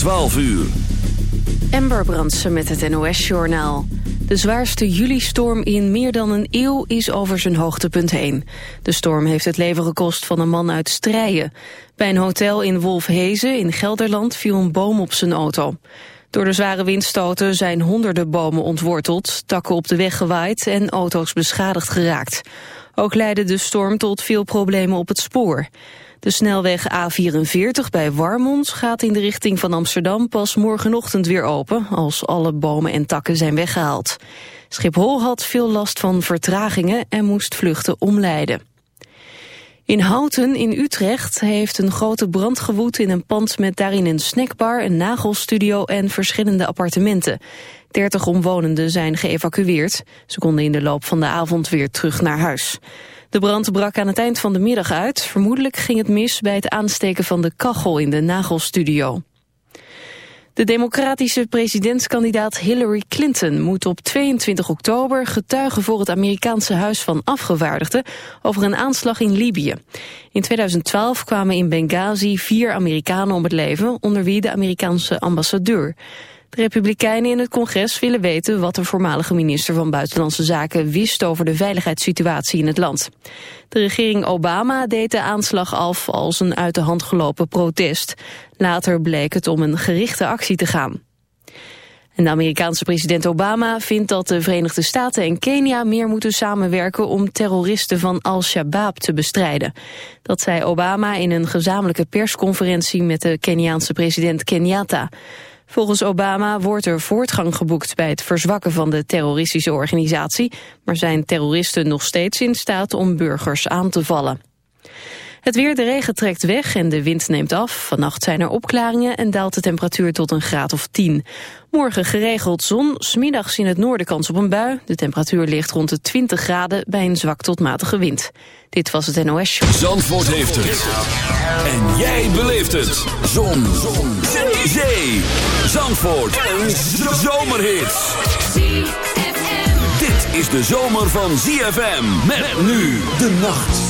12 uur. Ember Brandsen met het NOS-journaal. De zwaarste juli-storm in meer dan een eeuw is over zijn hoogtepunt heen. De storm heeft het leven gekost van een man uit Strijen. Bij een hotel in Wolfhezen in Gelderland viel een boom op zijn auto. Door de zware windstoten zijn honderden bomen ontworteld, takken op de weg gewaaid en auto's beschadigd geraakt. Ook leidde de storm tot veel problemen op het spoor. De snelweg A44 bij Warmond gaat in de richting van Amsterdam pas morgenochtend weer open, als alle bomen en takken zijn weggehaald. Schiphol had veel last van vertragingen en moest vluchten omleiden. In Houten in Utrecht heeft een grote brand gewoed in een pand met daarin een snackbar, een nagelstudio en verschillende appartementen. 30 omwonenden zijn geëvacueerd. Ze konden in de loop van de avond weer terug naar huis. De brand brak aan het eind van de middag uit. Vermoedelijk ging het mis bij het aansteken van de kachel in de nagelstudio. De democratische presidentskandidaat Hillary Clinton moet op 22 oktober getuigen voor het Amerikaanse Huis van Afgevaardigden over een aanslag in Libië. In 2012 kwamen in Benghazi vier Amerikanen om het leven, onder wie de Amerikaanse ambassadeur. De Republikeinen in het congres willen weten wat de voormalige minister van Buitenlandse Zaken wist over de veiligheidssituatie in het land. De regering Obama deed de aanslag af als een uit de hand gelopen protest. Later bleek het om een gerichte actie te gaan. En de Amerikaanse president Obama vindt dat de Verenigde Staten en Kenia meer moeten samenwerken om terroristen van Al-Shabaab te bestrijden. Dat zei Obama in een gezamenlijke persconferentie met de Keniaanse president Kenyatta. Volgens Obama wordt er voortgang geboekt bij het verzwakken van de terroristische organisatie, maar zijn terroristen nog steeds in staat om burgers aan te vallen. Het weer, de regen trekt weg en de wind neemt af. Vannacht zijn er opklaringen en daalt de temperatuur tot een graad of 10. Morgen geregeld zon, smiddags in het noorden kans op een bui. De temperatuur ligt rond de 20 graden bij een zwak tot matige wind. Dit was het NOS Show. Zandvoort heeft het. En jij beleeft het. Zon. zon. Zee. Zandvoort. Een zomerhit. Dit is de zomer van ZFM. Met nu de nacht.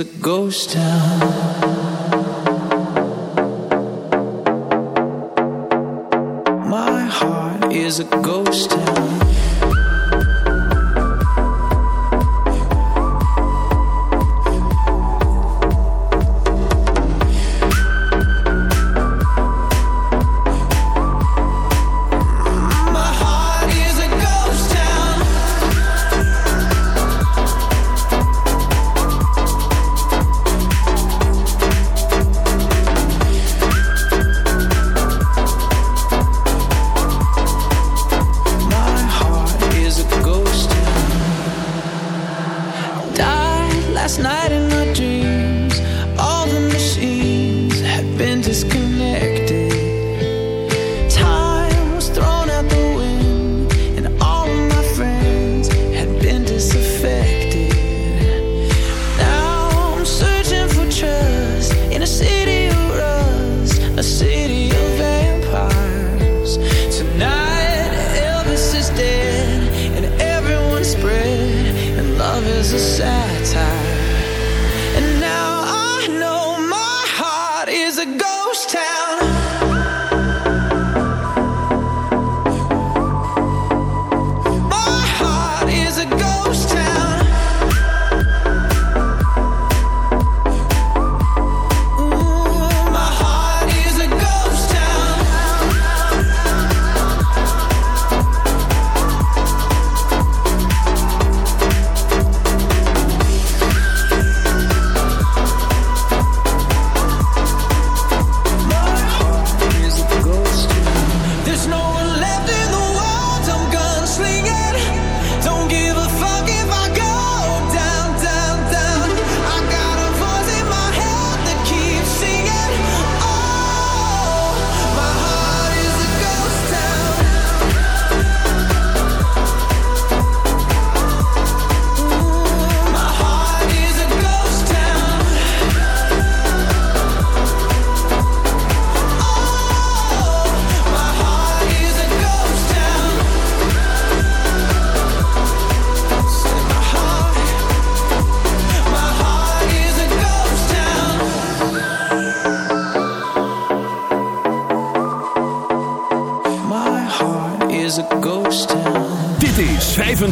A ghost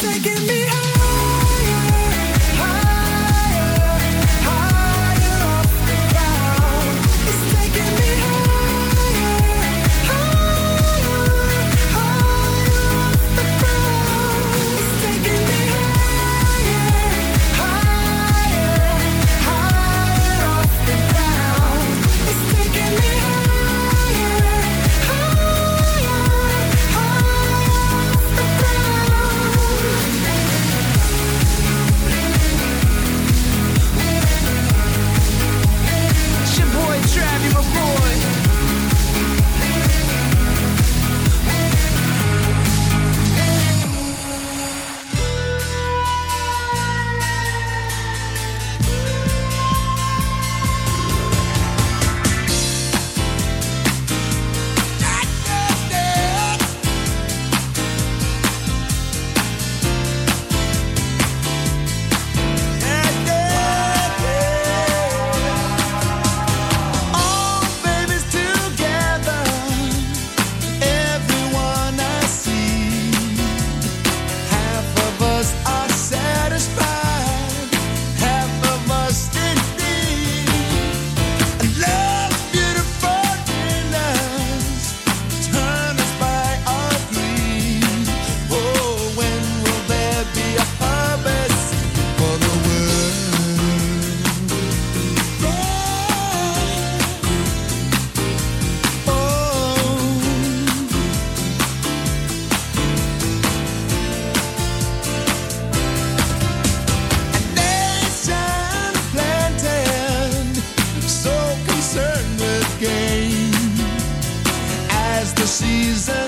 Taking me higher, season.